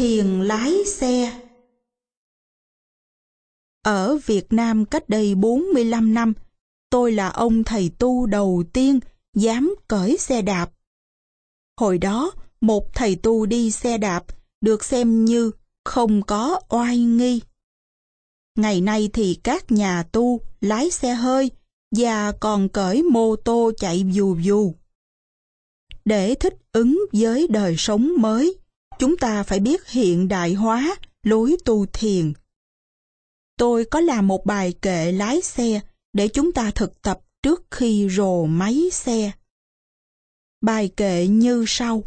Thiền lái xe Ở Việt Nam cách đây 45 năm, tôi là ông thầy tu đầu tiên dám cởi xe đạp. Hồi đó, một thầy tu đi xe đạp được xem như không có oai nghi. Ngày nay thì các nhà tu lái xe hơi và còn cởi mô tô chạy dù dù. Để thích ứng với đời sống mới, chúng ta phải biết hiện đại hóa lối tu thiền. Tôi có làm một bài kệ lái xe để chúng ta thực tập trước khi rồ máy xe. Bài kệ như sau.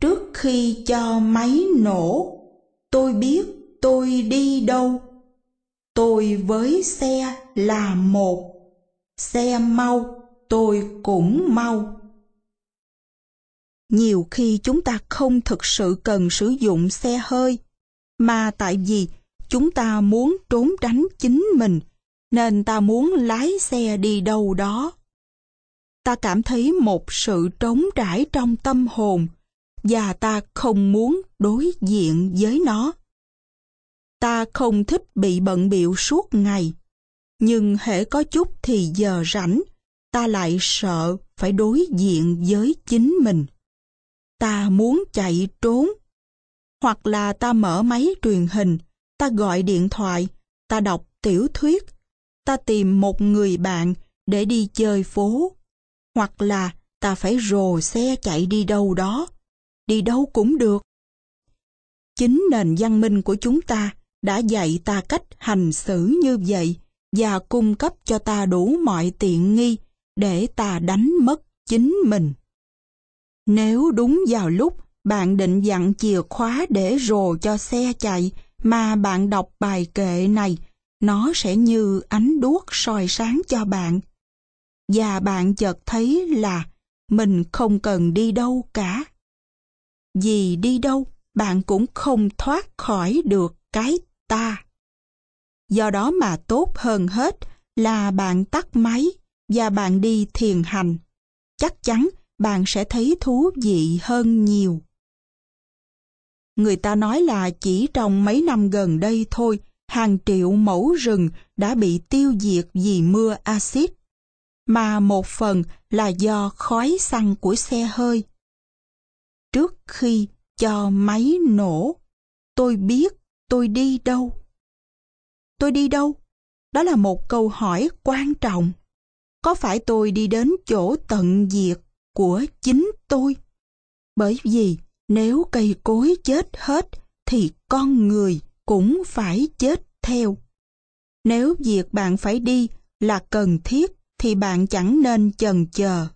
Trước khi cho máy nổ, tôi biết tôi đi đâu. Tôi với xe là một, xe mau, tôi cũng mau. Nhiều khi chúng ta không thực sự cần sử dụng xe hơi, mà tại vì chúng ta muốn trốn tránh chính mình, nên ta muốn lái xe đi đâu đó. Ta cảm thấy một sự trống trải trong tâm hồn, và ta không muốn đối diện với nó. Ta không thích bị bận biệu suốt ngày, nhưng hễ có chút thì giờ rảnh, ta lại sợ phải đối diện với chính mình. Ta muốn chạy trốn, hoặc là ta mở máy truyền hình, ta gọi điện thoại, ta đọc tiểu thuyết, ta tìm một người bạn để đi chơi phố, hoặc là ta phải rồ xe chạy đi đâu đó, đi đâu cũng được. Chính nền văn minh của chúng ta đã dạy ta cách hành xử như vậy và cung cấp cho ta đủ mọi tiện nghi để ta đánh mất chính mình. Nếu đúng vào lúc bạn định dặn chìa khóa để rồ cho xe chạy mà bạn đọc bài kệ này, nó sẽ như ánh đuốc soi sáng cho bạn. Và bạn chợt thấy là mình không cần đi đâu cả. Vì đi đâu, bạn cũng không thoát khỏi được cái ta. Do đó mà tốt hơn hết là bạn tắt máy và bạn đi thiền hành. Chắc chắn bạn sẽ thấy thú vị hơn nhiều. Người ta nói là chỉ trong mấy năm gần đây thôi, hàng triệu mẫu rừng đã bị tiêu diệt vì mưa axit, mà một phần là do khói xăng của xe hơi. Trước khi cho máy nổ, tôi biết tôi đi đâu. Tôi đi đâu? Đó là một câu hỏi quan trọng. Có phải tôi đi đến chỗ tận diệt của chính tôi? Bởi vì nếu cây cối chết hết thì con người cũng phải chết theo. Nếu việc bạn phải đi là cần thiết thì bạn chẳng nên chần chờ.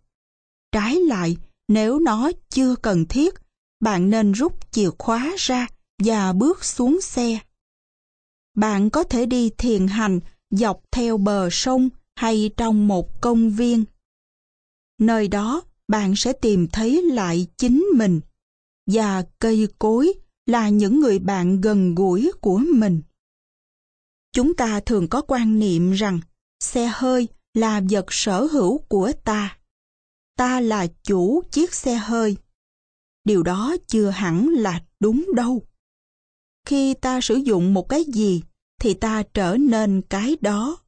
Trái lại, nếu nó chưa cần thiết, bạn nên rút chìa khóa ra và bước xuống xe. Bạn có thể đi thiền hành dọc theo bờ sông hay trong một công viên. Nơi đó, bạn sẽ tìm thấy lại chính mình và cây cối là những người bạn gần gũi của mình. Chúng ta thường có quan niệm rằng, xe hơi là vật sở hữu của ta. Ta là chủ chiếc xe hơi. Điều đó chưa hẳn là đúng đâu. Khi ta sử dụng một cái gì, thì ta trở nên cái đó.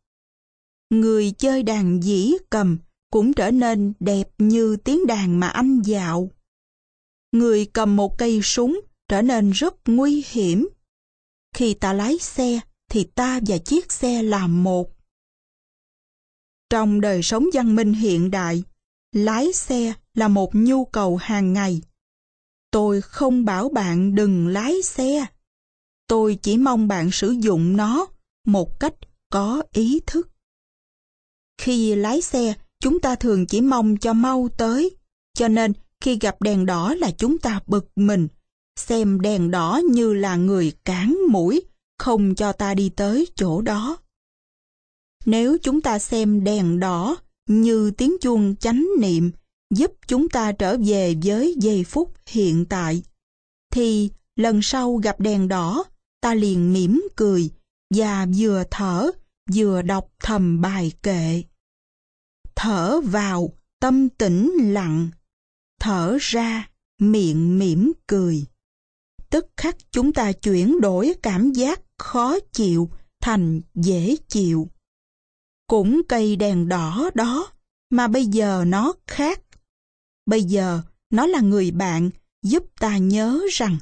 Người chơi đàn dĩ cầm cũng trở nên đẹp như tiếng đàn mà anh dạo. Người cầm một cây súng trở nên rất nguy hiểm. Khi ta lái xe thì ta và chiếc xe là một. Trong đời sống văn minh hiện đại, lái xe là một nhu cầu hàng ngày. Tôi không bảo bạn đừng lái xe. Tôi chỉ mong bạn sử dụng nó một cách có ý thức. Khi lái xe, chúng ta thường chỉ mong cho mau tới, cho nên khi gặp đèn đỏ là chúng ta bực mình, xem đèn đỏ như là người cản mũi, không cho ta đi tới chỗ đó. Nếu chúng ta xem đèn đỏ như tiếng chuông chánh niệm giúp chúng ta trở về với giây phút hiện tại, thì lần sau gặp đèn đỏ, ta liền mỉm cười và vừa thở vừa đọc thầm bài kệ. Thở vào, tâm tĩnh lặng, thở ra, miệng mỉm cười. tức khắc chúng ta chuyển đổi cảm giác khó chịu thành dễ chịu. Cũng cây đèn đỏ đó, mà bây giờ nó khác. Bây giờ nó là người bạn giúp ta nhớ rằng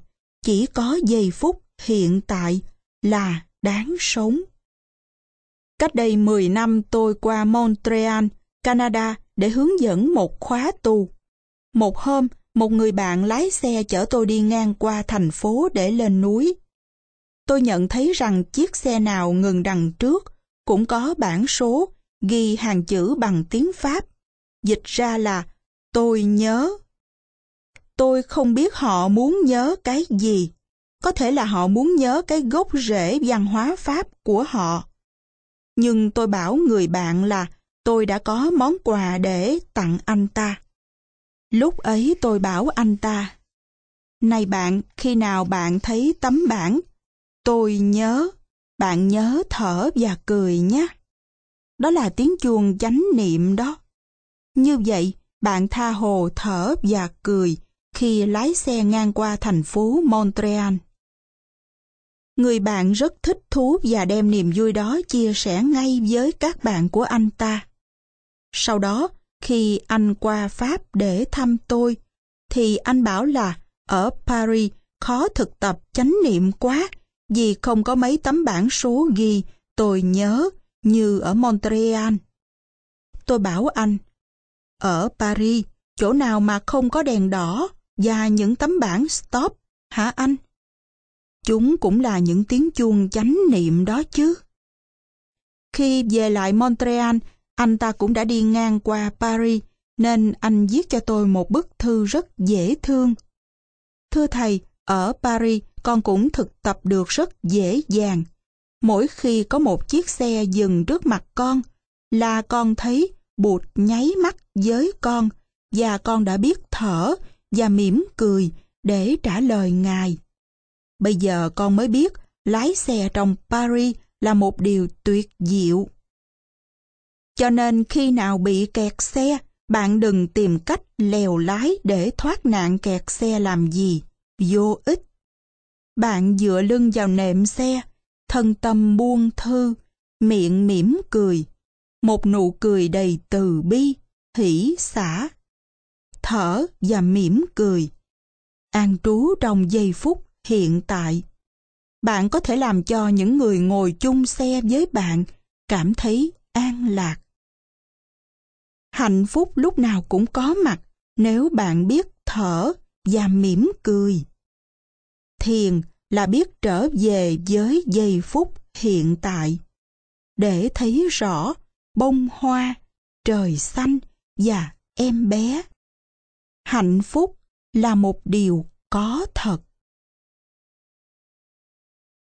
chỉ có giây phút hiện tại là đáng sống. Cách đây 10 năm tôi qua Montreal, Canada để hướng dẫn một khóa tu. Một hôm, một người bạn lái xe chở tôi đi ngang qua thành phố để lên núi. Tôi nhận thấy rằng chiếc xe nào ngừng đằng trước cũng có bản số ghi hàng chữ bằng tiếng Pháp. Dịch ra là tôi nhớ. Tôi không biết họ muốn nhớ cái gì. Có thể là họ muốn nhớ cái gốc rễ văn hóa Pháp của họ. Nhưng tôi bảo người bạn là tôi đã có món quà để tặng anh ta. Lúc ấy tôi bảo anh ta, Này bạn, khi nào bạn thấy tấm bảng, tôi nhớ, bạn nhớ thở và cười nhé. Đó là tiếng chuông chánh niệm đó. Như vậy, bạn tha hồ thở và cười khi lái xe ngang qua thành phố Montreal. Người bạn rất thích thú và đem niềm vui đó chia sẻ ngay với các bạn của anh ta. Sau đó, khi anh qua Pháp để thăm tôi, thì anh bảo là ở Paris khó thực tập chánh niệm quá vì không có mấy tấm bản số ghi tôi nhớ như ở Montreal. Tôi bảo anh, ở Paris, chỗ nào mà không có đèn đỏ và những tấm bảng stop, hả anh? Chúng cũng là những tiếng chuông chánh niệm đó chứ. Khi về lại Montreal, anh ta cũng đã đi ngang qua Paris, nên anh viết cho tôi một bức thư rất dễ thương. Thưa thầy, ở Paris con cũng thực tập được rất dễ dàng. Mỗi khi có một chiếc xe dừng trước mặt con, là con thấy bụt nháy mắt với con, và con đã biết thở và mỉm cười để trả lời ngài. Bây giờ con mới biết lái xe trong Paris là một điều tuyệt diệu. Cho nên khi nào bị kẹt xe, bạn đừng tìm cách lèo lái để thoát nạn kẹt xe làm gì, vô ích. Bạn dựa lưng vào nệm xe, thân tâm buông thư, miệng mỉm cười, một nụ cười đầy từ bi, hỷ xả. Thở và mỉm cười. An trú trong giây phút hiện tại. Bạn có thể làm cho những người ngồi chung xe với bạn cảm thấy an lạc. Hạnh phúc lúc nào cũng có mặt nếu bạn biết thở và mỉm cười. Thiền là biết trở về với giây phút hiện tại để thấy rõ bông hoa, trời xanh và em bé. Hạnh phúc là một điều có thật.